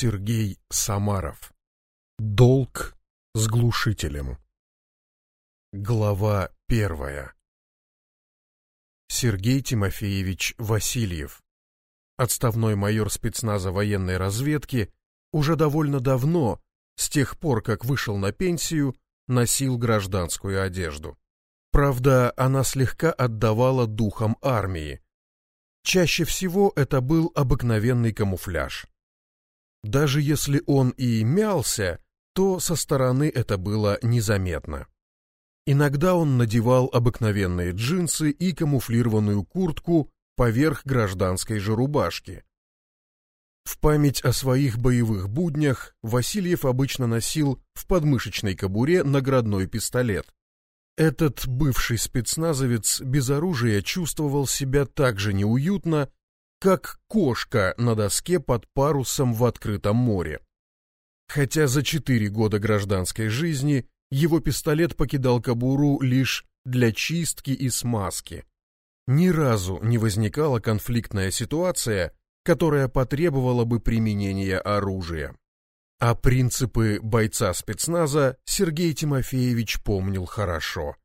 Сергей Самаров. Долг с глушителем. Глава первая. Сергей Тимофеевич Васильев. Отставной майор спецназа военной разведки уже довольно давно, с тех пор, как вышел на пенсию, носил гражданскую одежду. Правда, она слегка отдавала духом армии. Чаще всего это был обыкновенный камуфляж. Даже если он и мялся, то со стороны это было незаметно. Иногда он надевал обыкновенные джинсы и камуфлированную куртку поверх гражданской же рубашки. В память о своих боевых буднях Васильев обычно носил в подмышечной кобуре наградной пистолет. Этот бывший спецназовец без оружия чувствовал себя так же неуютно, как кошка на доске под парусом в открытом море. Хотя за четыре года гражданской жизни его пистолет покидал кобуру лишь для чистки и смазки. Ни разу не возникала конфликтная ситуация, которая потребовала бы применения оружия. А принципы бойца спецназа Сергей Тимофеевич помнил хорошо.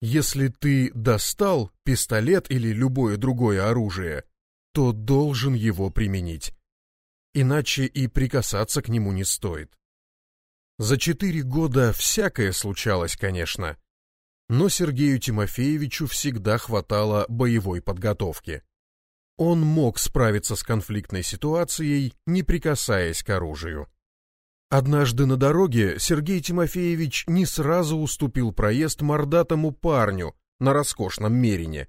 Если ты достал пистолет или любое другое оружие, то должен его применить. Иначе и прикасаться к нему не стоит. За четыре года всякое случалось, конечно, но Сергею Тимофеевичу всегда хватало боевой подготовки. Он мог справиться с конфликтной ситуацией, не прикасаясь к оружию. Однажды на дороге Сергей Тимофеевич не сразу уступил проезд мордатому парню на роскошном мерине.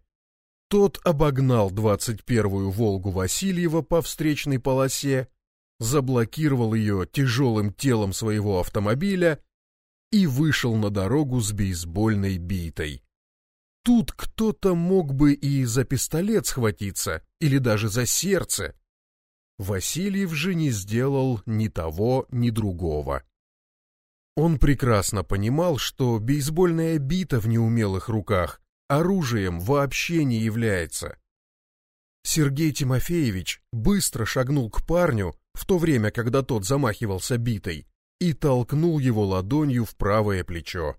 Тот обогнал 21-ю «Волгу» Васильева по встречной полосе, заблокировал ее тяжелым телом своего автомобиля и вышел на дорогу с бейсбольной битой. Тут кто-то мог бы и за пистолет схватиться, или даже за сердце. Васильев же не сделал ни того, ни другого. Он прекрасно понимал, что бейсбольная бита в неумелых руках оружием вообще не является. Сергей Тимофеевич быстро шагнул к парню, в то время, когда тот замахивался битой, и толкнул его ладонью в правое плечо.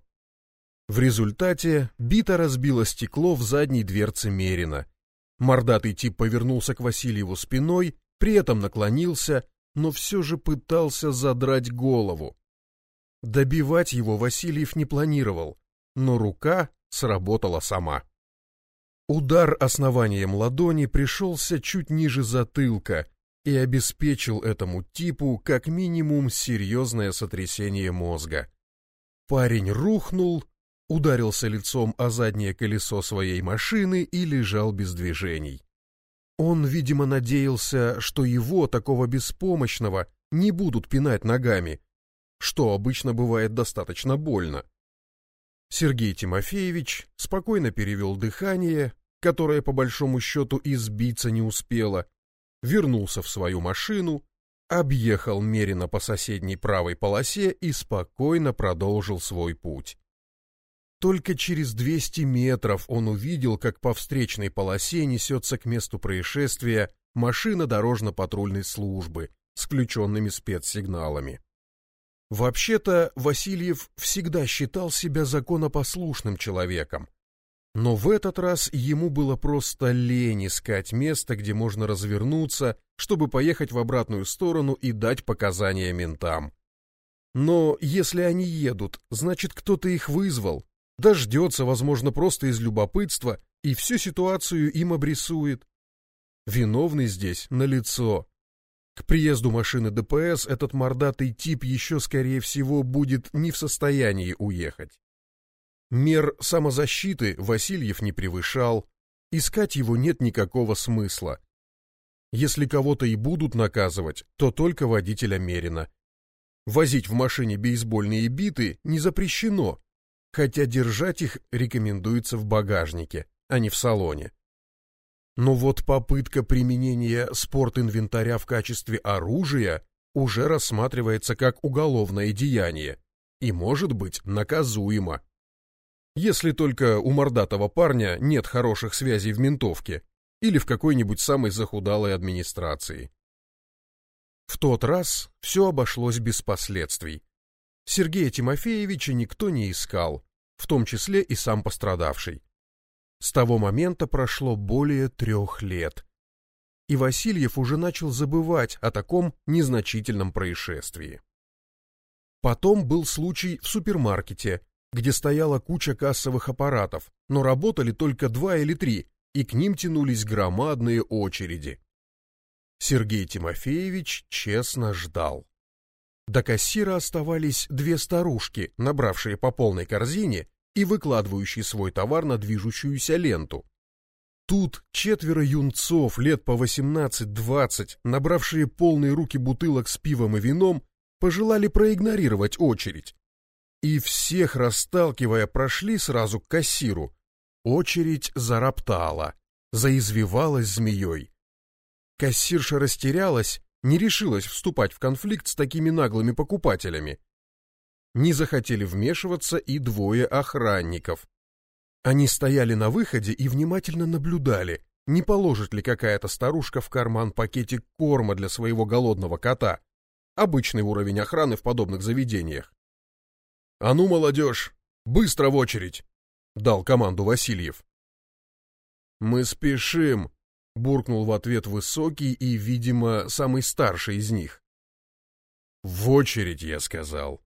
В результате бита разбила стекло в задней дверце Мерина. Мордатый тип повернулся к Васильеву спиной, при этом наклонился, но все же пытался задрать голову. Добивать его Васильев не планировал, но рука сработала сама. Удар основанием ладони пришелся чуть ниже затылка и обеспечил этому типу как минимум серьезное сотрясение мозга. Парень рухнул, ударился лицом о заднее колесо своей машины и лежал без движений. Он, видимо, надеялся, что его, такого беспомощного, не будут пинать ногами, что обычно бывает достаточно больно. Сергей Тимофеевич спокойно перевел дыхание, которое по большому счету избиться не успело, вернулся в свою машину, объехал Мерина по соседней правой полосе и спокойно продолжил свой путь. Только через 200 метров он увидел, как по встречной полосе несется к месту происшествия машина дорожно-патрульной службы с включенными спецсигналами. Вообще-то Васильев всегда считал себя законопослушным человеком. Но в этот раз ему было просто лень искать место, где можно развернуться, чтобы поехать в обратную сторону и дать показания ментам. Но если они едут, значит кто-то их вызвал, дождется, возможно, просто из любопытства и всю ситуацию им обрисует. Виновный здесь налицо. К приезду машины ДПС этот мордатый тип еще, скорее всего, будет не в состоянии уехать. Мер самозащиты Васильев не превышал, искать его нет никакого смысла. Если кого-то и будут наказывать, то только водителя Мерина. Возить в машине бейсбольные биты не запрещено, хотя держать их рекомендуется в багажнике, а не в салоне. Но вот попытка применения спортинвентаря в качестве оружия уже рассматривается как уголовное деяние и может быть наказуемо. Если только у мордатого парня нет хороших связей в ментовке или в какой-нибудь самой захудалой администрации. В тот раз все обошлось без последствий. Сергея Тимофеевича никто не искал, в том числе и сам пострадавший. С того момента прошло более трех лет, и Васильев уже начал забывать о таком незначительном происшествии. Потом был случай в супермаркете, где стояла куча кассовых аппаратов, но работали только два или три, и к ним тянулись громадные очереди. Сергей Тимофеевич честно ждал. До кассира оставались две старушки, набравшие по полной корзине и выкладывающие свой товар на движущуюся ленту. Тут четверо юнцов лет по 18-20, набравшие полные руки бутылок с пивом и вином, пожелали проигнорировать очередь. И всех расталкивая, прошли сразу к кассиру. Очередь зароптала, заизвивалась змеей. Кассирша растерялась, не решилась вступать в конфликт с такими наглыми покупателями. Не захотели вмешиваться и двое охранников. Они стояли на выходе и внимательно наблюдали, не положит ли какая-то старушка в карман пакетик корма для своего голодного кота. Обычный уровень охраны в подобных заведениях. «А ну, молодежь, быстро в очередь!» — дал команду Васильев. «Мы спешим!» — буркнул в ответ высокий и, видимо, самый старший из них. «В очередь, я сказал».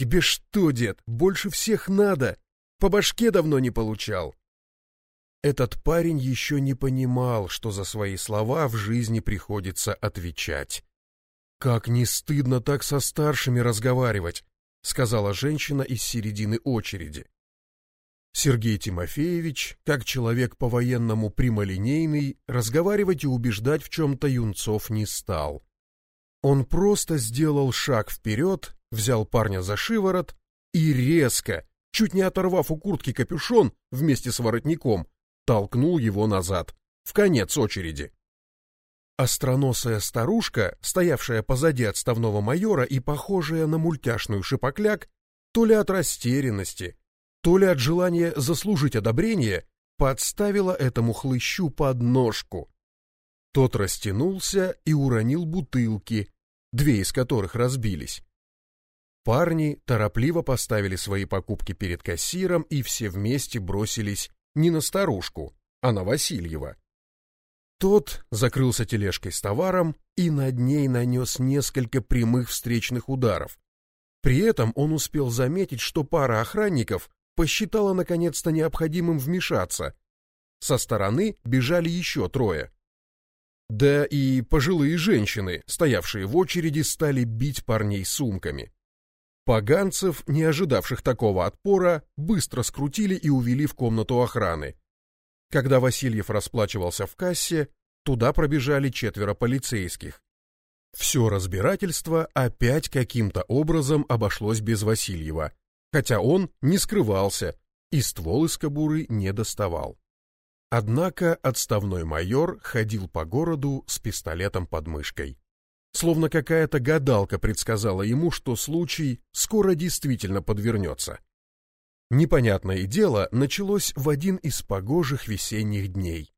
«Тебе что, дед, больше всех надо? По башке давно не получал». Этот парень еще не понимал, что за свои слова в жизни приходится отвечать. Как не стыдно так со старшими разговаривать, — сказала женщина из середины очереди. Сергей Тимофеевич, как человек по-военному прямолинейный, разговаривать и убеждать в чем-то юнцов не стал. Он просто сделал шаг вперед, взял парня за шиворот и резко, чуть не оторвав у куртки капюшон вместе с воротником, толкнул его назад, в конец очереди. Остроносая старушка, стоявшая позади отставного майора и похожая на мультяшную шипокляк, то ли от растерянности, то ли от желания заслужить одобрение, подставила этому хлыщу подножку. Тот растянулся и уронил бутылки, две из которых разбились. Парни торопливо поставили свои покупки перед кассиром и все вместе бросились не на старушку, а на Васильева. Тот закрылся тележкой с товаром и над ней нанес несколько прямых встречных ударов. При этом он успел заметить, что пара охранников посчитала наконец-то необходимым вмешаться. Со стороны бежали еще трое. Да и пожилые женщины, стоявшие в очереди, стали бить парней сумками. Поганцев, не ожидавших такого отпора, быстро скрутили и увели в комнату охраны. Когда Васильев расплачивался в кассе, туда пробежали четверо полицейских. Все разбирательство опять каким-то образом обошлось без Васильева, хотя он не скрывался и ствол из кобуры не доставал. Однако отставной майор ходил по городу с пистолетом под мышкой. Словно какая-то гадалка предсказала ему, что случай скоро действительно подвернется. Непонятное дело началось в один из погожих весенних дней.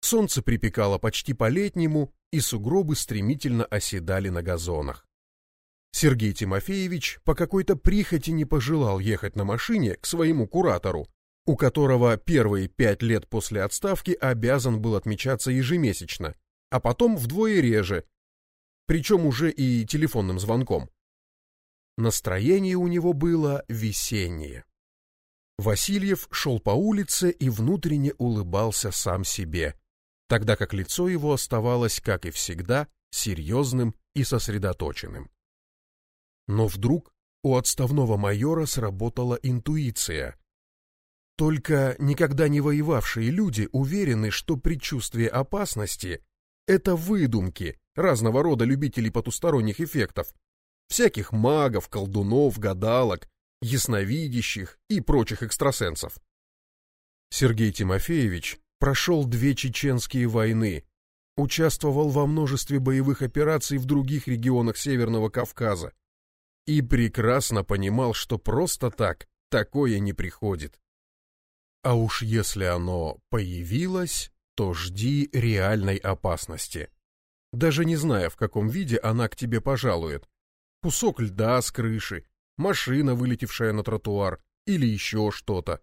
Солнце припекало почти по-летнему, и сугробы стремительно оседали на газонах. Сергей Тимофеевич по какой-то прихоти не пожелал ехать на машине к своему куратору, у которого первые пять лет после отставки обязан был отмечаться ежемесячно, а потом вдвое реже, причем уже и телефонным звонком. Настроение у него было весеннее. Васильев шел по улице и внутренне улыбался сам себе, тогда как лицо его оставалось, как и всегда, серьезным и сосредоточенным. Но вдруг у отставного майора сработала интуиция. Только никогда не воевавшие люди уверены, что предчувствие опасности — это выдумки разного рода любителей потусторонних эффектов, всяких магов, колдунов, гадалок, ясновидящих и прочих экстрасенсов. Сергей Тимофеевич прошел две чеченские войны, участвовал во множестве боевых операций в других регионах Северного Кавказа и прекрасно понимал, что просто так такое не приходит. А уж если оно появилось, то жди реальной опасности. даже не зная, в каком виде она к тебе пожалует. Кусок льда с крыши, машина, вылетевшая на тротуар, или еще что-то.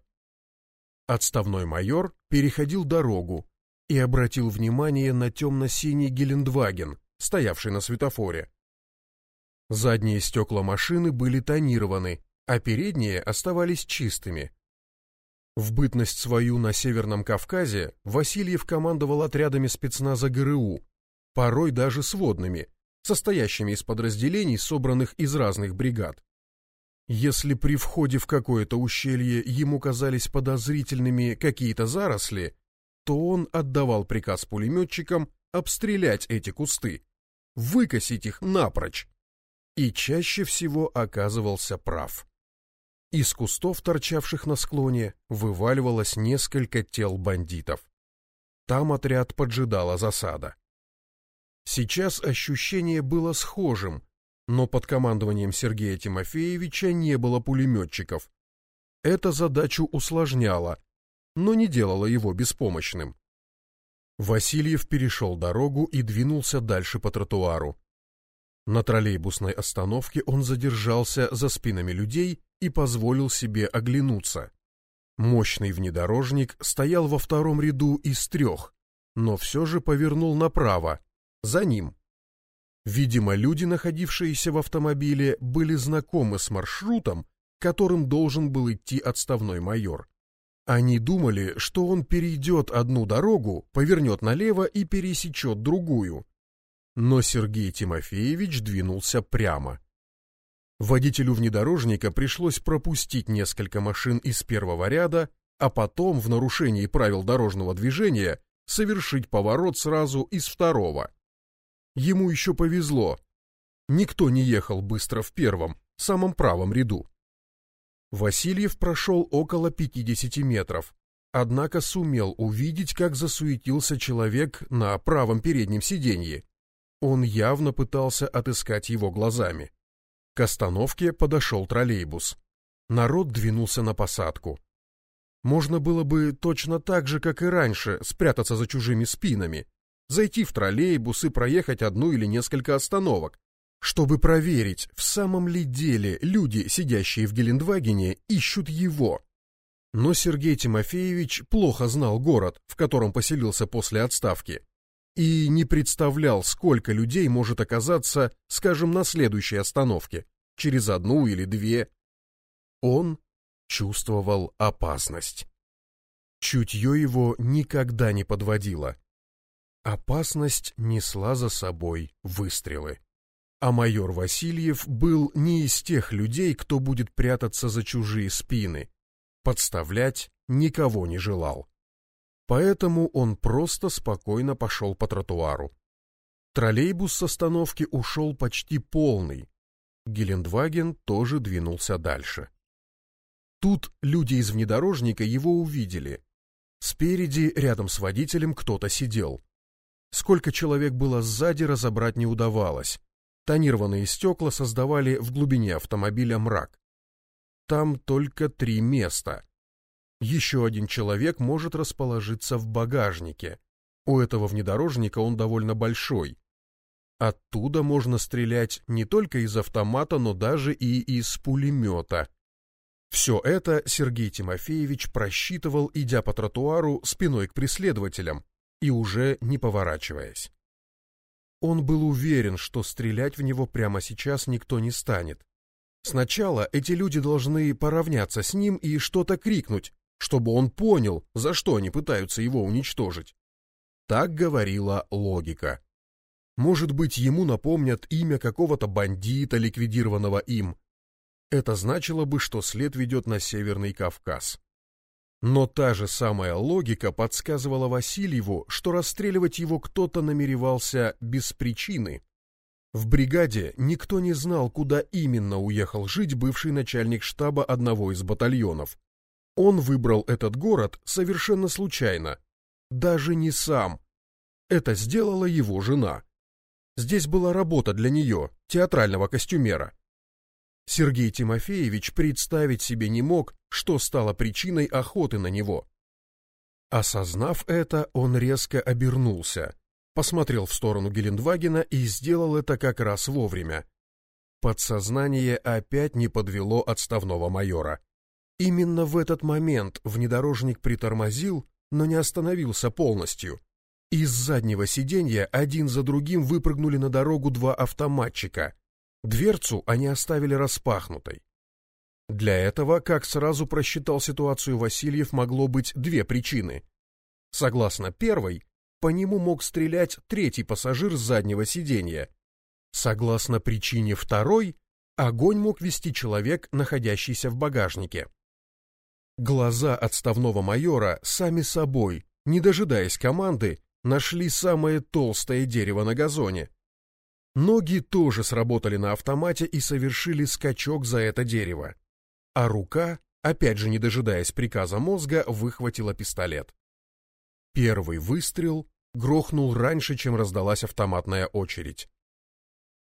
Отставной майор переходил дорогу и обратил внимание на темно-синий Гелендваген, стоявший на светофоре. Задние стекла машины были тонированы, а передние оставались чистыми. В бытность свою на Северном Кавказе Васильев командовал отрядами спецназа ГРУ, порой даже сводными, состоящими из подразделений, собранных из разных бригад. Если при входе в какое-то ущелье ему казались подозрительными какие-то заросли, то он отдавал приказ пулеметчикам обстрелять эти кусты, выкосить их напрочь, и чаще всего оказывался прав. Из кустов, торчавших на склоне, вываливалось несколько тел бандитов. Там отряд поджидала засада. Сейчас ощущение было схожим, но под командованием Сергея Тимофеевича не было пулеметчиков. Это задачу усложняло, но не делало его беспомощным. Васильев перешел дорогу и двинулся дальше по тротуару. На троллейбусной остановке он задержался за спинами людей и позволил себе оглянуться. Мощный внедорожник стоял во втором ряду из трех, но все же повернул направо, за ним. Видимо, люди, находившиеся в автомобиле, были знакомы с маршрутом, которым должен был идти отставной майор. Они думали, что он перейдет одну дорогу, повернет налево и пересечет другую. Но Сергей Тимофеевич двинулся прямо. Водителю внедорожника пришлось пропустить несколько машин из первого ряда, а потом, в нарушении правил дорожного движения, совершить поворот сразу из второго. Ему еще повезло. Никто не ехал быстро в первом, самом правом ряду. Васильев прошел около 50 метров, однако сумел увидеть, как засуетился человек на правом переднем сиденье. Он явно пытался отыскать его глазами. К остановке подошел троллейбус. Народ двинулся на посадку. Можно было бы точно так же, как и раньше, спрятаться за чужими спинами, зайти в троллейбус и проехать одну или несколько остановок, чтобы проверить, в самом ли деле люди, сидящие в Гелендвагене, ищут его. Но Сергей Тимофеевич плохо знал город, в котором поселился после отставки, и не представлял, сколько людей может оказаться, скажем, на следующей остановке, через одну или две. Он чувствовал опасность. Чутье его никогда не подводило. Опасность несла за собой выстрелы. А майор Васильев был не из тех людей, кто будет прятаться за чужие спины. Подставлять никого не желал. Поэтому он просто спокойно пошел по тротуару. Троллейбус с остановки ушел почти полный. Гелендваген тоже двинулся дальше. Тут люди из внедорожника его увидели. Спереди, рядом с водителем, кто-то сидел. Сколько человек было сзади, разобрать не удавалось. Тонированные стекла создавали в глубине автомобиля мрак. Там только три места. Еще один человек может расположиться в багажнике. У этого внедорожника он довольно большой. Оттуда можно стрелять не только из автомата, но даже и из пулемета. Все это Сергей Тимофеевич просчитывал, идя по тротуару спиной к преследователям и уже не поворачиваясь. Он был уверен, что стрелять в него прямо сейчас никто не станет. Сначала эти люди должны поравняться с ним и что-то крикнуть, чтобы он понял, за что они пытаются его уничтожить. Так говорила логика. Может быть, ему напомнят имя какого-то бандита, ликвидированного им. Это значило бы, что след ведет на Северный Кавказ. Но та же самая логика подсказывала Васильеву, что расстреливать его кто-то намеревался без причины. В бригаде никто не знал, куда именно уехал жить бывший начальник штаба одного из батальонов. Он выбрал этот город совершенно случайно. Даже не сам. Это сделала его жена. Здесь была работа для нее, театрального костюмера. Сергей Тимофеевич представить себе не мог, что стало причиной охоты на него. Осознав это, он резко обернулся. посмотрел в сторону Гелендвагена и сделал это как раз вовремя. Подсознание опять не подвело отставного майора. Именно в этот момент внедорожник притормозил, но не остановился полностью. Из заднего сиденья один за другим выпрыгнули на дорогу два автоматчика. Дверцу они оставили распахнутой. Для этого, как сразу просчитал ситуацию Васильев, могло быть две причины. Согласно первой, по нему мог стрелять третий пассажир с заднего сиденья. Согласно причине второй, огонь мог вести человек, находящийся в багажнике. Глаза отставного майора сами собой, не дожидаясь команды, нашли самое толстое дерево на газоне. Ноги тоже сработали на автомате и совершили скачок за это дерево. А рука, опять же не дожидаясь приказа мозга, выхватила пистолет. Первый выстрел грохнул раньше, чем раздалась автоматная очередь.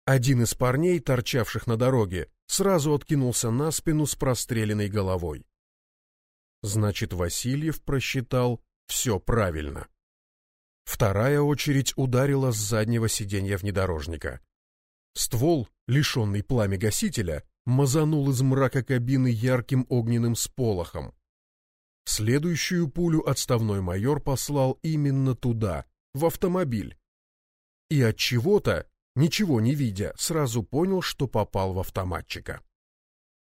Один из парней, торчавших на дороге, сразу откинулся на спину с простреленной головой. Значит, Васильев просчитал все правильно. Вторая очередь ударила с заднего сиденья внедорожника. Ствол, лишенный пламя гасителя, мазанул из мрака кабины ярким огненным сполохом. Следующую пулю отставной майор послал именно туда, в автомобиль. И от чего-то, ничего не видя, сразу понял, что попал в автоматчика.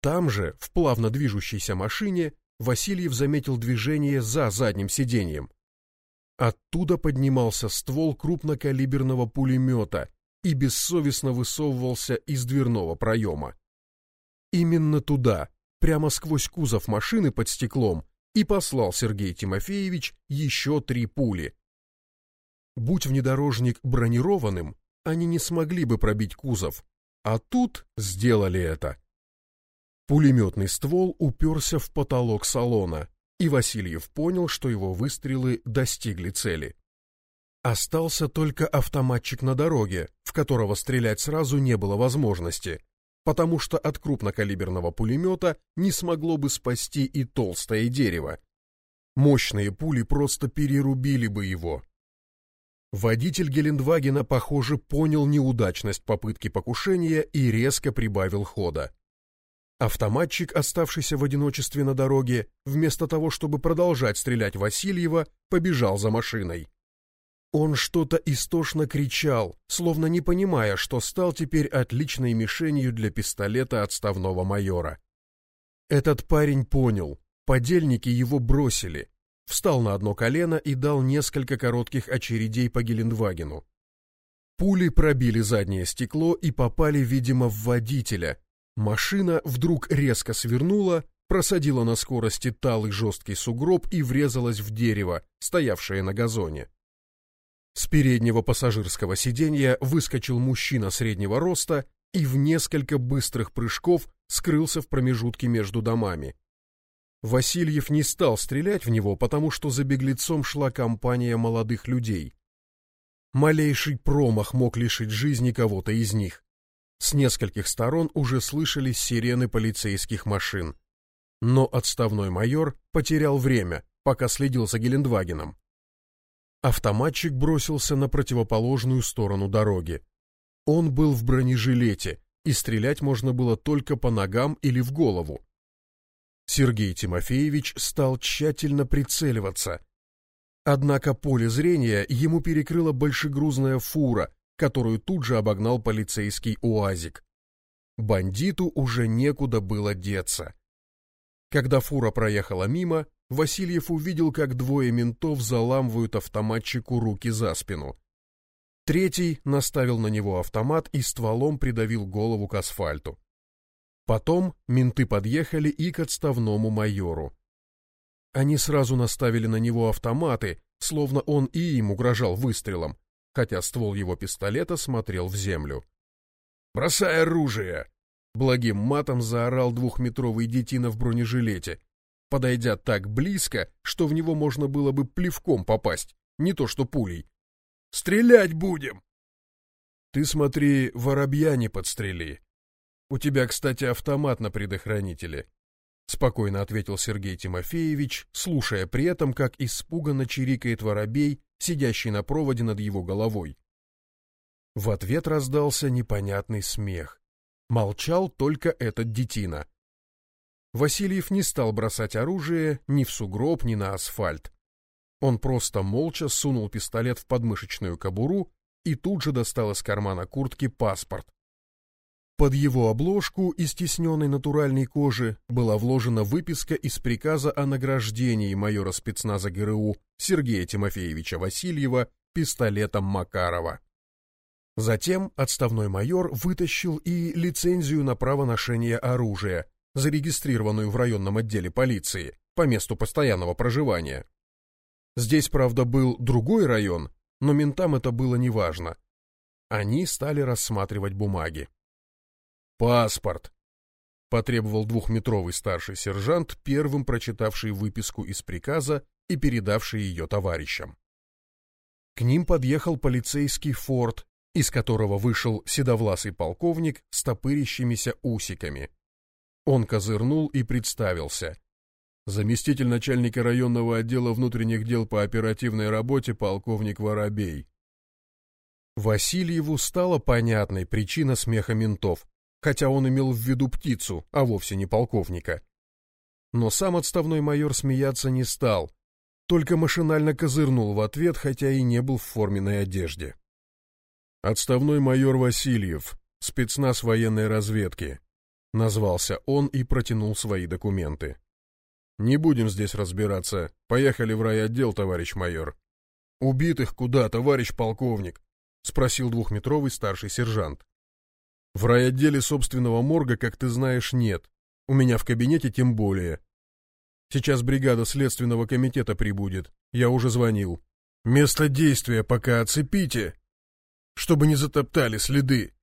Там же, в плавно движущейся машине, Васильев заметил движение за задним сиденьем. Оттуда поднимался ствол крупнокалиберного пулемета и бессовестно высовывался из дверного проема. Именно туда, прямо сквозь кузов машины под стеклом, и послал Сергей Тимофеевич еще три пули. Будь внедорожник бронированным, они не смогли бы пробить кузов, а тут сделали это. Пулеметный ствол уперся в потолок салона, и Васильев понял, что его выстрелы достигли цели. Остался только автоматчик на дороге, в которого стрелять сразу не было возможности, потому что от крупнокалиберного пулемета не смогло бы спасти и толстое дерево. Мощные пули просто перерубили бы его. Водитель Гелендвагена, похоже, понял неудачность попытки покушения и резко прибавил хода. Автоматчик, оставшийся в одиночестве на дороге, вместо того, чтобы продолжать стрелять Васильева, побежал за машиной. Он что-то истошно кричал, словно не понимая, что стал теперь отличной мишенью для пистолета отставного майора. Этот парень понял, подельники его бросили, встал на одно колено и дал несколько коротких очередей по Гелендвагену. Пули пробили заднее стекло и попали, видимо, в водителя, Машина вдруг резко свернула, просадила на скорости талый жесткий сугроб и врезалась в дерево, стоявшее на газоне. С переднего пассажирского сиденья выскочил мужчина среднего роста и в несколько быстрых прыжков скрылся в промежутке между домами. Васильев не стал стрелять в него, потому что за беглецом шла компания молодых людей. Малейший промах мог лишить жизни кого-то из них. С нескольких сторон уже слышались сирены полицейских машин. Но отставной майор потерял время, пока следил за Гелендвагеном. Автоматчик бросился на противоположную сторону дороги. Он был в бронежилете, и стрелять можно было только по ногам или в голову. Сергей Тимофеевич стал тщательно прицеливаться. Однако поле зрения ему перекрыла большегрузная фура, которую тут же обогнал полицейский УАЗик. Бандиту уже некуда было деться. Когда фура проехала мимо, Васильев увидел, как двое ментов заламывают автоматчику руки за спину. Третий наставил на него автомат и стволом придавил голову к асфальту. Потом менты подъехали и к отставному майору. Они сразу наставили на него автоматы, словно он и им угрожал выстрелом, хотя ствол его пистолета смотрел в землю. «Бросай оружие!» Благим матом заорал двухметровый детина в бронежилете, подойдя так близко, что в него можно было бы плевком попасть, не то что пулей. «Стрелять будем!» «Ты смотри, воробья не подстрели. У тебя, кстати, автомат на предохранителе», — спокойно ответил Сергей Тимофеевич, слушая при этом, как испуганно чирикает воробей сидящий на проводе над его головой. В ответ раздался непонятный смех. Молчал только этот детина. Васильев не стал бросать оружие ни в сугроб, ни на асфальт. Он просто молча сунул пистолет в подмышечную кобуру и тут же достал из кармана куртки паспорт. Под его обложку из тисненной натуральной кожи была вложена выписка из приказа о награждении майора спецназа ГРУ Сергея Тимофеевича Васильева пистолетом Макарова. Затем отставной майор вытащил и лицензию на право ношения оружия, зарегистрированную в районном отделе полиции по месту постоянного проживания. Здесь, правда, был другой район, но ментам это было неважно. Они стали рассматривать бумаги. «Паспорт!» — потребовал двухметровый старший сержант, первым прочитавший выписку из приказа и передавший ее товарищам. К ним подъехал полицейский форт, из которого вышел седовласый полковник с топырящимися усиками. Он козырнул и представился. Заместитель начальника районного отдела внутренних дел по оперативной работе полковник Воробей. Васильеву стала понятной причина смеха ментов хотя он имел в виду птицу, а вовсе не полковника. Но сам отставной майор смеяться не стал, только машинально козырнул в ответ, хотя и не был в форменной одежде. «Отставной майор Васильев, спецназ военной разведки», — назвался он и протянул свои документы. «Не будем здесь разбираться. Поехали в райотдел, товарищ майор». «Убитых куда, товарищ полковник?» — спросил двухметровый старший сержант. В райотделе собственного морга, как ты знаешь, нет. У меня в кабинете тем более. Сейчас бригада следственного комитета прибудет. Я уже звонил. Место действия пока оцепите, чтобы не затоптали следы.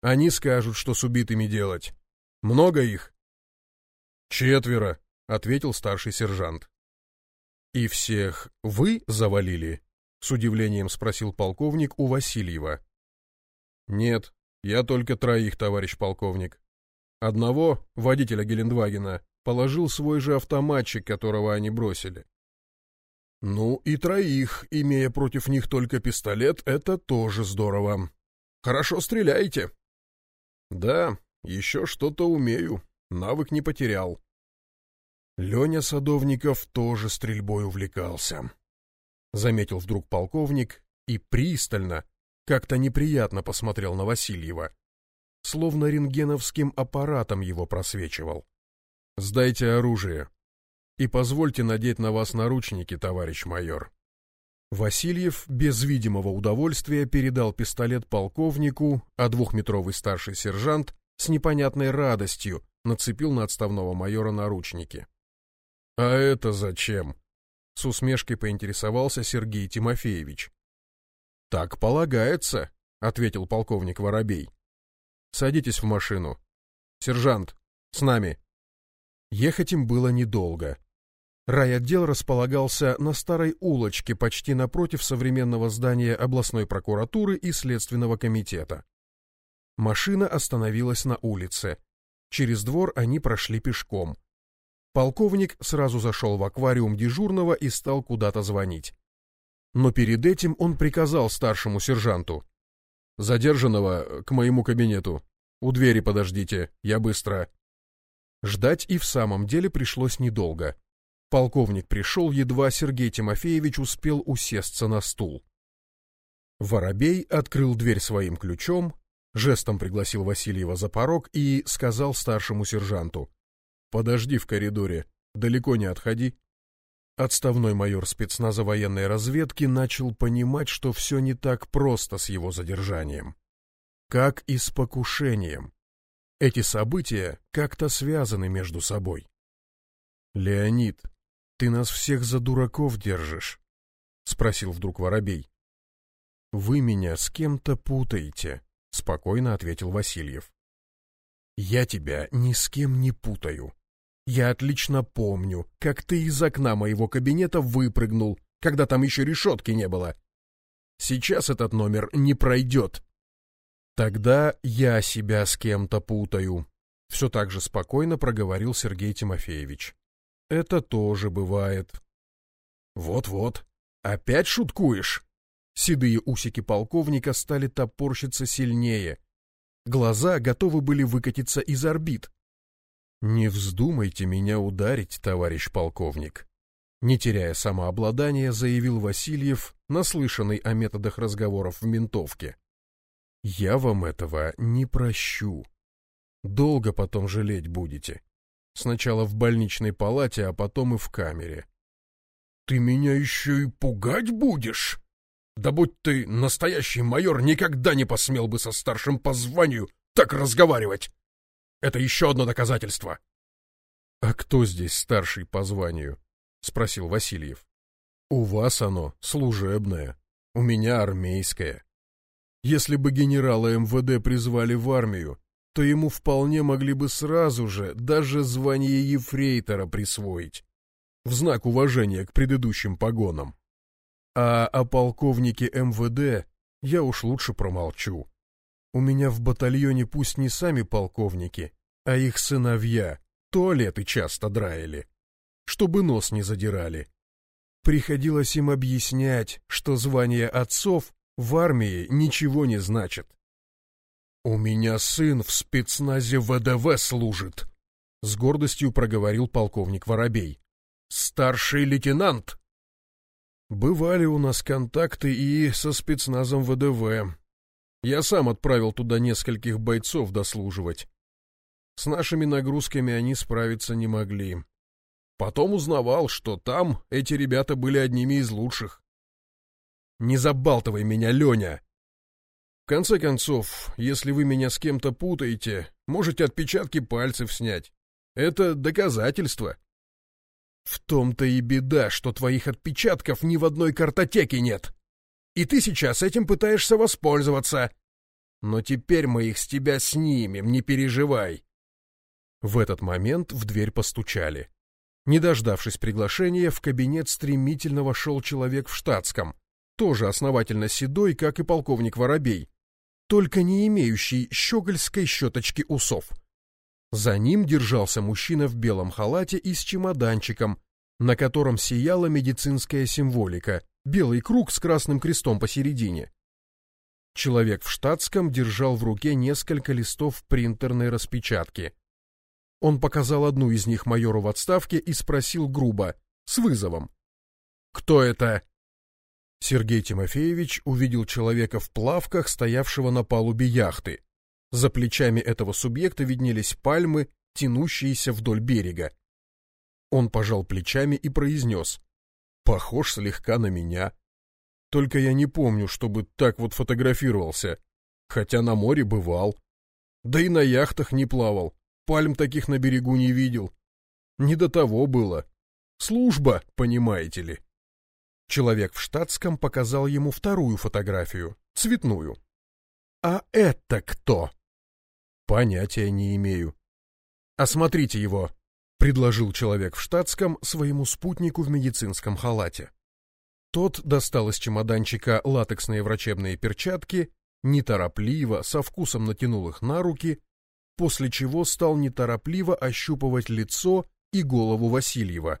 Они скажут, что с убитыми делать. Много их? Четверо, ответил старший сержант. И всех вы завалили? С удивлением спросил полковник у Васильева. Нет, я только троих, товарищ полковник. Одного, водителя Гелендвагена, положил свой же автоматчик, которого они бросили. Ну и троих, имея против них только пистолет, это тоже здорово. Хорошо стреляете. Да, еще что-то умею, навык не потерял. Леня Садовников тоже стрельбой увлекался. Заметил вдруг полковник и пристально, как-то неприятно посмотрел на Васильева. Словно рентгеновским аппаратом его просвечивал. «Сдайте оружие. И позвольте надеть на вас наручники, товарищ майор». Васильев без видимого удовольствия передал пистолет полковнику, а двухметровый старший сержант с непонятной радостью нацепил на отставного майора наручники. «А это зачем?» — с усмешкой поинтересовался Сергей Тимофеевич. Так полагается, ответил полковник Воробей. Садитесь в машину. Сержант, с нами. Ехать им было недолго. Райотдел располагался на старой улочке почти напротив современного здания областной прокуратуры и следственного комитета. Машина остановилась на улице. Через двор они прошли пешком. Полковник сразу зашел в аквариум дежурного и стал куда-то звонить но перед этим он приказал старшему сержанту. «Задержанного к моему кабинету. У двери подождите, я быстро». Ждать и в самом деле пришлось недолго. Полковник пришел, едва Сергей Тимофеевич успел усесться на стул. Воробей открыл дверь своим ключом, жестом пригласил Васильева за порог и сказал старшему сержанту. «Подожди в коридоре, далеко не отходи». Отставной майор спецназа военной разведки начал понимать, что все не так просто с его задержанием. Как и с покушением. Эти события как-то связаны между собой. «Леонид, ты нас всех за дураков держишь?» — спросил вдруг Воробей. «Вы меня с кем-то путаете», — спокойно ответил Васильев. «Я тебя ни с кем не путаю», я отлично помню, как ты из окна моего кабинета выпрыгнул, когда там еще решетки не было. Сейчас этот номер не пройдет. Тогда я себя с кем-то путаю. Все так же спокойно проговорил Сергей Тимофеевич. Это тоже бывает. Вот-вот. Опять шуткуешь? Седые усики полковника стали топорщиться сильнее. Глаза готовы были выкатиться из орбит. Не вздумайте меня ударить, товарищ полковник. Не теряя самообладания, заявил Васильев, наслышанный о методах разговоров в ментовке. Я вам этого не прощу. Долго потом жалеть будете. Сначала в больничной палате, а потом и в камере. Ты меня еще и пугать будешь? Да будь ты настоящий майор, никогда не посмел бы со старшим по званию так разговаривать. Это еще одно доказательство. — А кто здесь старший по званию? — спросил Васильев. — У вас оно служебное, у меня армейское. Если бы генерала МВД призвали в армию, то ему вполне могли бы сразу же даже звание ефрейтора присвоить, в знак уважения к предыдущим погонам. А о полковнике МВД я уж лучше промолчу. У меня в батальоне пусть не сами полковники, а их сыновья туалеты часто драили, чтобы нос не задирали. Приходилось им объяснять, что звание отцов в армии ничего не значит. «У меня сын в спецназе ВДВ служит», — с гордостью проговорил полковник Воробей. «Старший лейтенант». Бывали у нас контакты и со спецназом ВДВ. Я сам отправил туда нескольких бойцов дослуживать. С нашими нагрузками они справиться не могли. Потом узнавал, что там эти ребята были одними из лучших. «Не забалтывай меня, Леня!» В конце концов, если вы меня с кем-то путаете, можете отпечатки пальцев снять. Это доказательство. В том-то и беда, что твоих отпечатков ни в одной картотеке нет. И ты сейчас этим пытаешься воспользоваться. Но теперь мы их с тебя снимем, не переживай. В этот момент в дверь постучали. Не дождавшись приглашения, в кабинет стремительно вошел человек в штатском, тоже основательно седой, как и полковник Воробей, только не имеющий щегольской щеточки усов. За ним держался мужчина в белом халате и с чемоданчиком, на котором сияла медицинская символика, белый круг с красным крестом посередине. Человек в штатском держал в руке несколько листов принтерной распечатки. Он показал одну из них майору в отставке и спросил грубо, с вызовом. «Кто это?» Сергей Тимофеевич увидел человека в плавках, стоявшего на палубе яхты. За плечами этого субъекта виднелись пальмы, тянущиеся вдоль берега. Он пожал плечами и произнес. «Похож слегка на меня. Только я не помню, чтобы так вот фотографировался, хотя на море бывал. Да и на яхтах не плавал, пальм таких на берегу не видел. Не до того было. Служба, понимаете ли». Человек в штатском показал ему вторую фотографию, цветную. «А это кто?» «Понятия не имею». «Осмотрите его», — предложил человек в штатском своему спутнику в медицинском халате. Тот достал из чемоданчика латексные врачебные перчатки, неторопливо, со вкусом натянул их на руки, после чего стал неторопливо ощупывать лицо и голову Васильева.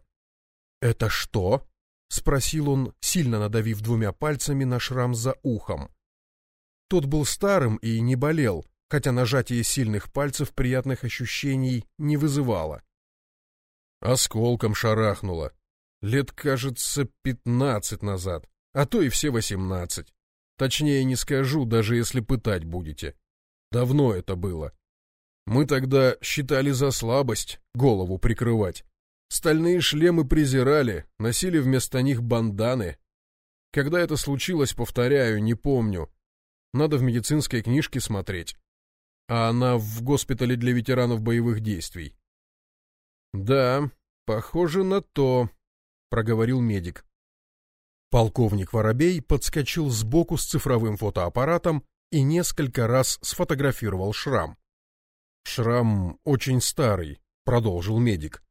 «Это что?» — спросил он, сильно надавив двумя пальцами на шрам за ухом. Тот был старым и не болел, хотя нажатие сильных пальцев приятных ощущений не вызывало. Осколком шарахнуло. Лет, кажется, пятнадцать назад, а то и все восемнадцать. Точнее не скажу, даже если пытать будете. Давно это было. Мы тогда считали за слабость голову прикрывать. Стальные шлемы презирали, носили вместо них банданы. Когда это случилось, повторяю, не помню. Надо в медицинской книжке смотреть. А она в госпитале для ветеранов боевых действий. «Да, похоже на то», — проговорил медик. Полковник Воробей подскочил сбоку с цифровым фотоаппаратом и несколько раз сфотографировал шрам. «Шрам очень старый», — продолжил медик.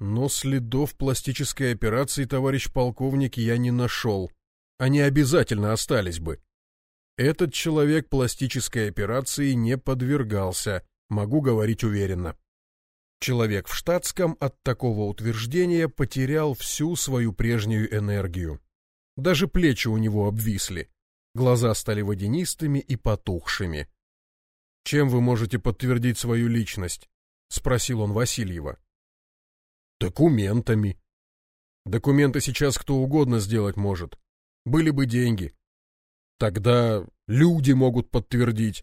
Но следов пластической операции, товарищ полковник, я не нашел. Они обязательно остались бы. Этот человек пластической операции не подвергался, могу говорить уверенно. Человек в штатском от такого утверждения потерял всю свою прежнюю энергию. Даже плечи у него обвисли. Глаза стали водянистыми и потухшими. «Чем вы можете подтвердить свою личность?» — спросил он Васильева. «Документами». «Документы сейчас кто угодно сделать может. Были бы деньги. Тогда люди могут подтвердить.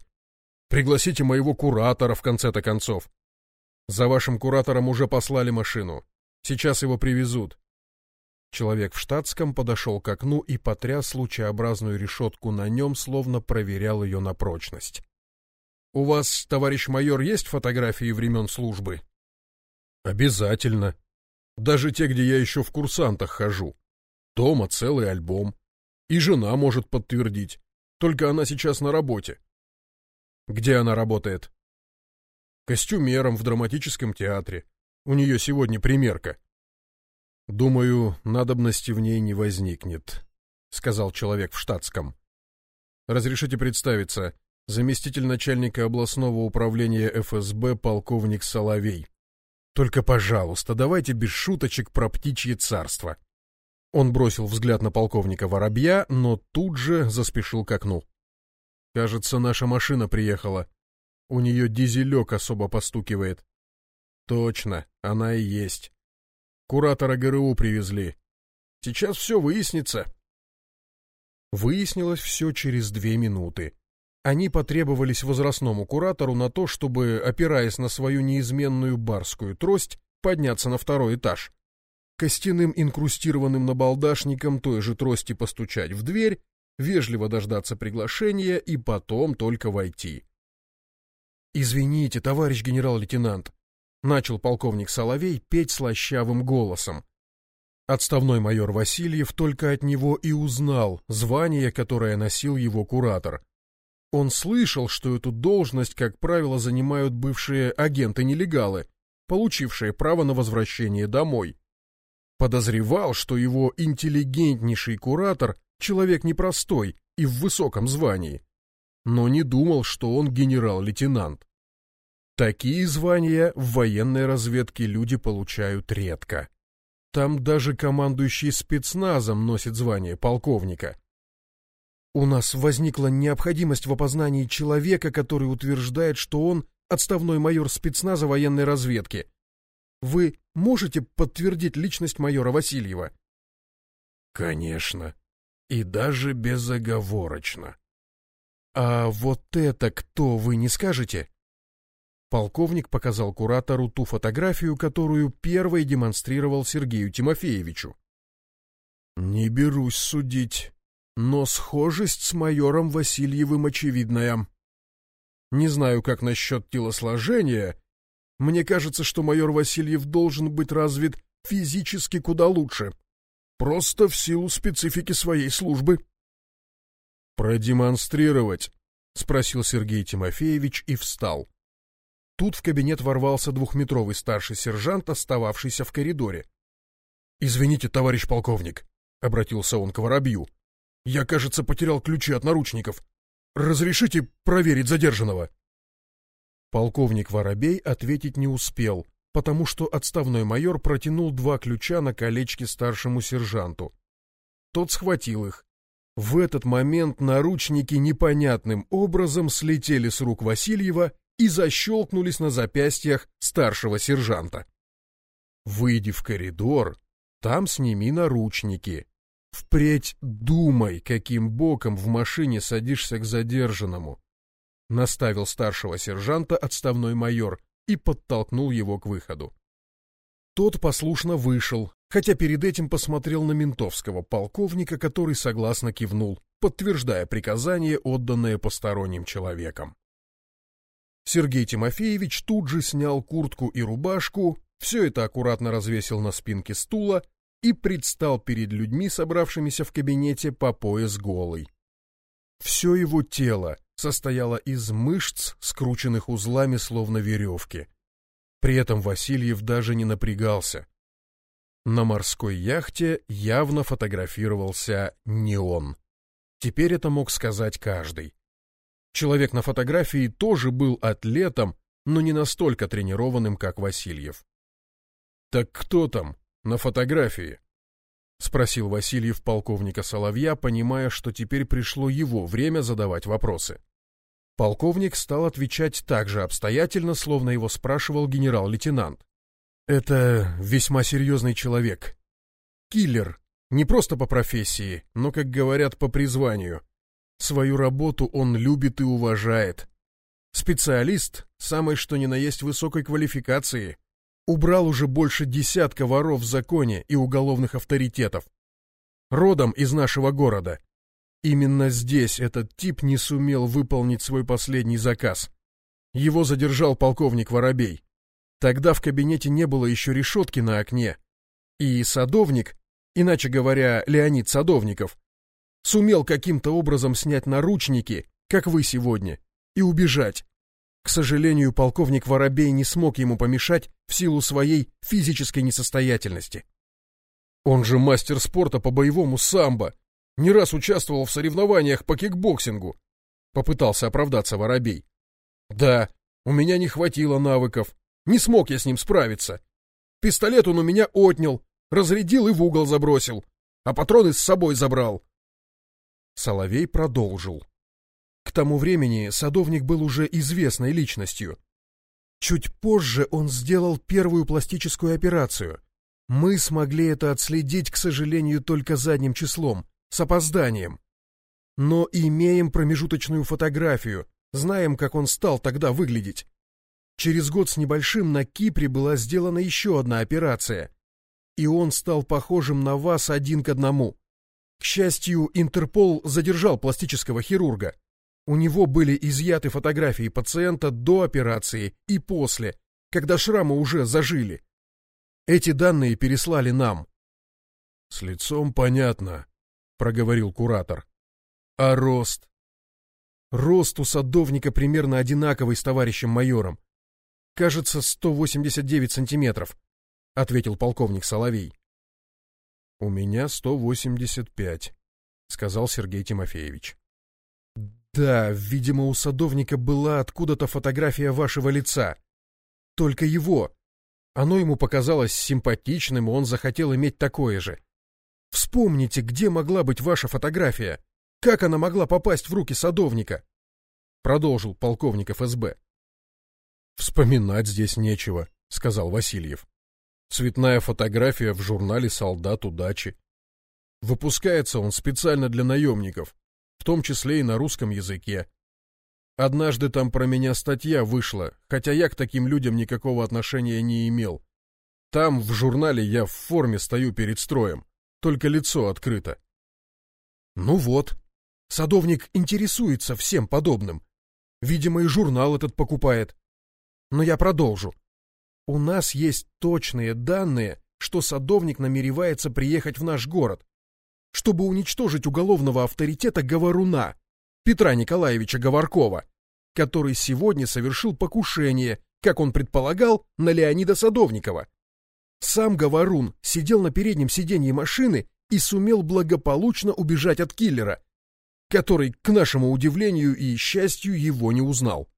Пригласите моего куратора в конце-то концов. За вашим куратором уже послали машину. Сейчас его привезут. Человек в штатском подошел к окну и потряс лучеобразную решетку на нем, словно проверял ее на прочность. «У вас, товарищ майор, есть фотографии времен службы?» «Обязательно. Даже те, где я еще в курсантах хожу. Дома целый альбом. И жена может подтвердить. Только она сейчас на работе». «Где она работает?» «Костюмером в драматическом театре. У нее сегодня примерка». «Думаю, надобности в ней не возникнет», — сказал человек в штатском. «Разрешите представиться, заместитель начальника областного управления ФСБ полковник Соловей. Только, пожалуйста, давайте без шуточек про птичье царство». Он бросил взгляд на полковника Воробья, но тут же заспешил к окну. «Кажется, наша машина приехала. У нее дизелек особо постукивает». «Точно, она и есть». Куратора ГРУ привезли. Сейчас все выяснится. Выяснилось все через две минуты. Они потребовались возрастному куратору на то, чтобы, опираясь на свою неизменную барскую трость, подняться на второй этаж. Костяным инкрустированным набалдашником той же трости постучать в дверь, вежливо дождаться приглашения и потом только войти. «Извините, товарищ генерал-лейтенант», начал полковник Соловей петь слащавым голосом. Отставной майор Васильев только от него и узнал звание, которое носил его куратор. Он слышал, что эту должность, как правило, занимают бывшие агенты-нелегалы, получившие право на возвращение домой. Подозревал, что его интеллигентнейший куратор — человек непростой и в высоком звании. Но не думал, что он генерал-лейтенант. Такие звания в военной разведке люди получают редко. Там даже командующий спецназом носит звание полковника. У нас возникла необходимость в опознании человека, который утверждает, что он отставной майор спецназа военной разведки. Вы можете подтвердить личность майора Васильева? Конечно. И даже безоговорочно. А вот это кто, вы не скажете? Полковник показал куратору ту фотографию, которую первой демонстрировал Сергею Тимофеевичу. «Не берусь судить, но схожесть с майором Васильевым очевидная. Не знаю, как насчет телосложения. Мне кажется, что майор Васильев должен быть развит физически куда лучше, просто в силу специфики своей службы». «Продемонстрировать?» — спросил Сергей Тимофеевич и встал. Тут в кабинет ворвался двухметровый старший сержант, остававшийся в коридоре. «Извините, товарищ полковник», — обратился он к воробью. «Я, кажется, потерял ключи от наручников. Разрешите проверить задержанного?» Полковник Воробей ответить не успел, потому что отставной майор протянул два ключа на колечке старшему сержанту. Тот схватил их. В этот момент наручники непонятным образом слетели с рук Васильева и защелкнулись на запястьях старшего сержанта. Выйди в коридор, там сними наручники. Впредь думай, каким боком в машине садишься к задержанному. Наставил старшего сержанта отставной майор и подтолкнул его к выходу. Тот послушно вышел, хотя перед этим посмотрел на ментовского полковника, который согласно кивнул, подтверждая приказание, отданное посторонним человеком. Сергей Тимофеевич тут же снял куртку и рубашку, все это аккуратно развесил на спинке стула и предстал перед людьми, собравшимися в кабинете по пояс голый. Все его тело состояло из мышц, скрученных узлами словно веревки. При этом Васильев даже не напрягался. На морской яхте явно фотографировался не он. Теперь это мог сказать каждый. Человек на фотографии тоже был атлетом, но не настолько тренированным, как Васильев. Так кто там на фотографии? спросил Васильев полковника Соловья, понимая, что теперь пришло его время задавать вопросы. Полковник стал отвечать так же обстоятельно, словно его спрашивал генерал-лейтенант. Это весьма серьезный человек. Киллер, не просто по профессии, но, как говорят, по призванию. Свою работу он любит и уважает. Специалист, самой что ни на есть высокой квалификации. Убрал уже больше десятка воров в законе и уголовных авторитетов. Родом из нашего города. Именно здесь этот тип не сумел выполнить свой последний заказ. Его задержал полковник Воробей. Тогда в кабинете не было еще решетки на окне. И садовник, иначе говоря, Леонид Садовников, сумел каким-то образом снять наручники, как вы сегодня, и убежать. К сожалению, полковник Воробей не смог ему помешать в силу своей физической несостоятельности. Он же мастер спорта по боевому самбо, не раз участвовал в соревнованиях по кикбоксингу. Попытался оправдаться Воробей. Да, у меня не хватило навыков, не смог я с ним справиться. Пистолет он у меня отнял, разрядил и в угол забросил, а патроны с собой забрал. Соловей продолжил. К тому времени садовник был уже известной личностью. Чуть позже он сделал первую пластическую операцию. Мы смогли это отследить, к сожалению, только задним числом, с опозданием. Но имеем промежуточную фотографию, знаем, как он стал тогда выглядеть. Через год с небольшим на Кипре была сделана еще одна операция. И он стал похожим на вас один к одному. К счастью, Интерпол задержал пластического хирурга. У него были изъяты фотографии пациента до операции и после, когда шрамы уже зажили. Эти данные переслали нам. — С лицом понятно, — проговорил куратор. — А рост? Рост у садовника примерно одинаковый с товарищем майором. Кажется, 189 сантиметров, — ответил полковник Соловей. — У меня 185, — сказал Сергей Тимофеевич. Да, видимо, у садовника была откуда-то фотография вашего лица. Только его. Оно ему показалось симпатичным, и он захотел иметь такое же. Вспомните, где могла быть ваша фотография? Как она могла попасть в руки садовника? Продолжил полковник ФСБ. Вспоминать здесь нечего, сказал Васильев. Цветная фотография в журнале «Солдат удачи». Выпускается он специально для наемников, в том числе и на русском языке. Однажды там про меня статья вышла, хотя я к таким людям никакого отношения не имел. Там, в журнале, я в форме стою перед строем, только лицо открыто. Ну вот, садовник интересуется всем подобным. Видимо, и журнал этот покупает. Но я продолжу. У нас есть точные данные, что садовник намеревается приехать в наш город чтобы уничтожить уголовного авторитета Говоруна, Петра Николаевича Говоркова, который сегодня совершил покушение, как он предполагал, на Леонида Садовникова. Сам Говорун сидел на переднем сиденье машины и сумел благополучно убежать от киллера, который, к нашему удивлению и счастью, его не узнал.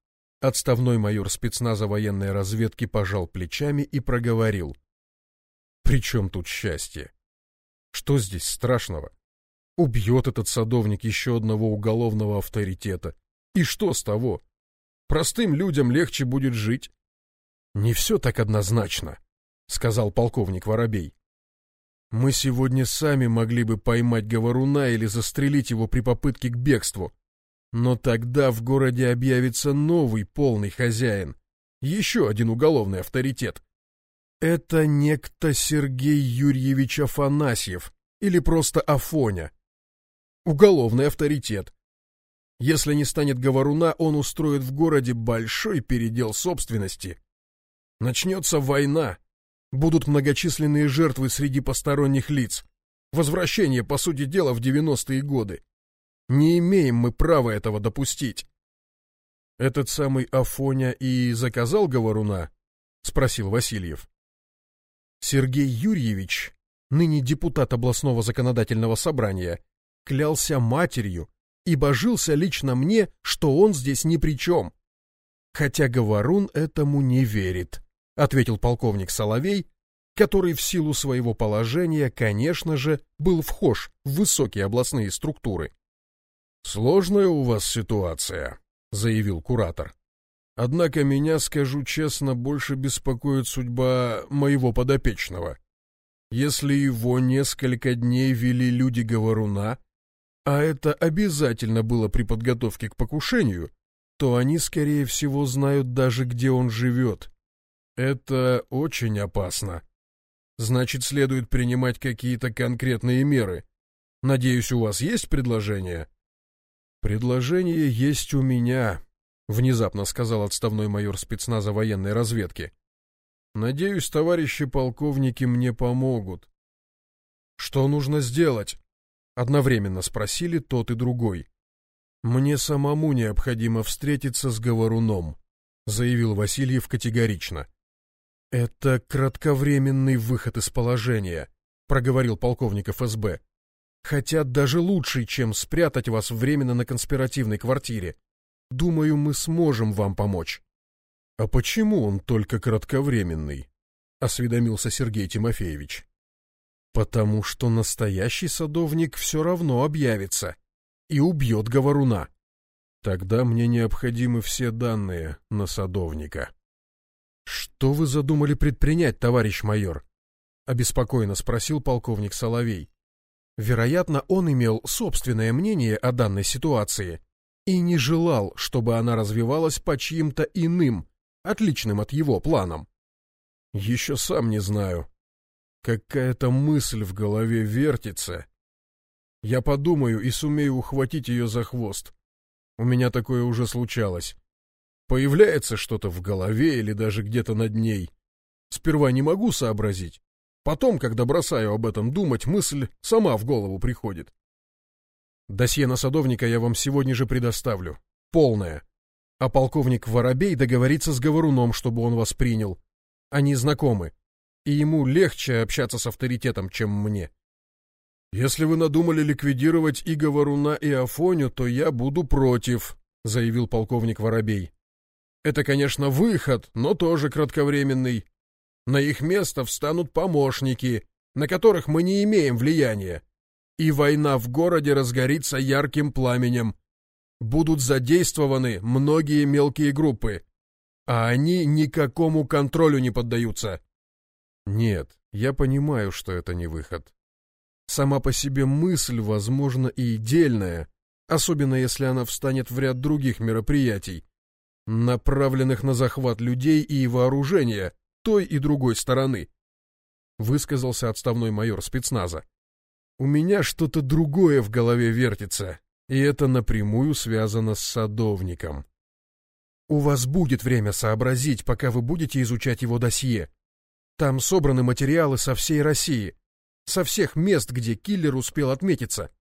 Отставной майор спецназа военной разведки пожал плечами и проговорил. «При чем тут счастье? Что здесь страшного? Убьет этот садовник еще одного уголовного авторитета. И что с того? Простым людям легче будет жить. Не все так однозначно, сказал полковник Воробей. Мы сегодня сами могли бы поймать говоруна или застрелить его при попытке к бегству. Но тогда в городе объявится новый полный хозяин, еще один уголовный авторитет. Это некто Сергей Юрьевич Афанасьев, или просто Афоня. Уголовный авторитет. Если не станет говоруна, он устроит в городе большой передел собственности. Начнется война. Будут многочисленные жертвы среди посторонних лиц. Возвращение, по сути дела, в 90-е годы. Не имеем мы права этого допустить. Этот самый Афоня и заказал говоруна? Спросил Васильев. Сергей Юрьевич, ныне депутат областного законодательного собрания, клялся матерью и божился лично мне, что он здесь ни при чем. Хотя Говорун этому не верит, ответил полковник Соловей, который в силу своего положения, конечно же, был вхож в высокие областные структуры. «Сложная у вас ситуация», — заявил куратор. «Однако меня, скажу честно, больше беспокоит судьба моего подопечного. Если его несколько дней вели люди Говоруна, а это обязательно было при подготовке к покушению, то они, скорее всего, знают даже, где он живет. Это очень опасно. Значит, следует принимать какие-то конкретные меры. Надеюсь, у вас есть предложение? Предложение есть у меня, внезапно сказал отставной майор спецназа военной разведки. Надеюсь, товарищи полковники мне помогут. Что нужно сделать? Одновременно спросили тот и другой. Мне самому необходимо встретиться с говоруном, заявил Васильев категорично. Это кратковременный выход из положения, проговорил полковник ФСБ. Хотят даже лучше, чем спрятать вас временно на конспиративной квартире. Думаю, мы сможем вам помочь. А почему он только кратковременный? осведомился Сергей Тимофеевич. Потому что настоящий садовник все равно объявится и убьет говоруна. Тогда мне необходимы все данные на садовника. Что вы задумали предпринять, товарищ майор? обеспокоенно спросил полковник Соловей. Вероятно, он имел собственное мнение о данной ситуации и не желал, чтобы она развивалась по чьим-то иным, отличным от его планам. Еще сам не знаю, Какая-то мысль в голове вертится. Я подумаю и сумею ухватить ее за хвост. У меня такое уже случалось. Появляется что-то в голове или даже где-то над ней. Сперва не могу сообразить. Потом, когда бросаю об этом думать, мысль сама в голову приходит. Досье на садовника я вам сегодня же предоставлю. Полное. А полковник Воробей договорится с говоруном, чтобы он вас принял. Они знакомы и ему легче общаться с авторитетом, чем мне. Если вы надумали ликвидировать и Говоруна, и Афоню, то я буду против, заявил полковник Воробей. Это, конечно, выход, но тоже кратковременный. На их место встанут помощники, на которых мы не имеем влияния. И война в городе разгорится ярким пламенем. Будут задействованы многие мелкие группы, а они никакому контролю не поддаются. Нет, я понимаю, что это не выход. Сама по себе мысль, возможно, и дельная, особенно если она встанет в ряд других мероприятий, направленных на захват людей и вооружения той и другой стороны. Высказался отставной майор спецназа. У меня что-то другое в голове вертится, и это напрямую связано с садовником. У вас будет время сообразить, пока вы будете изучать его досье, там собраны материалы со всей России, со всех мест, где киллер успел отметиться.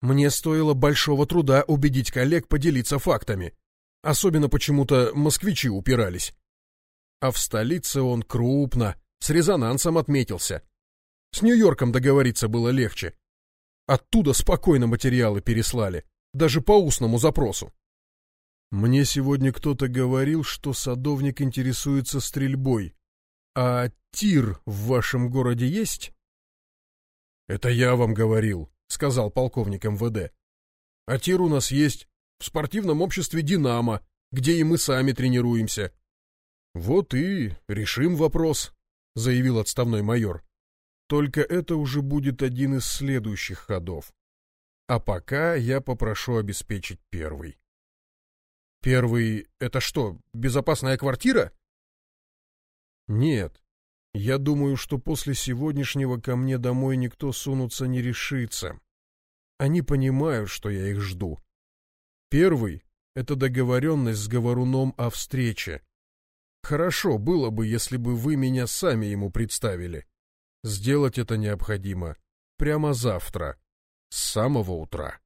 Мне стоило большого труда убедить коллег поделиться фактами. Особенно почему-то москвичи упирались. А в столице он крупно, с резонансом отметился. С Нью-Йорком договориться было легче. Оттуда спокойно материалы переслали, даже по устному запросу. Мне сегодня кто-то говорил, что садовник интересуется стрельбой, а тир в вашем городе есть? Это я вам говорил, сказал полковник МВД. А тир у нас есть в спортивном обществе Динамо, где и мы сами тренируемся. Вот и решим вопрос, заявил отставной майор. Только это уже будет один из следующих ходов. А пока я попрошу обеспечить первый. Первый — это что, безопасная квартира? Нет. Я думаю, что после сегодняшнего ко мне домой никто сунуться не решится. Они понимают, что я их жду. Первый — это договоренность с говоруном о встрече. Хорошо было бы, если бы вы меня сами ему представили. Сделать это необходимо прямо завтра, с самого утра.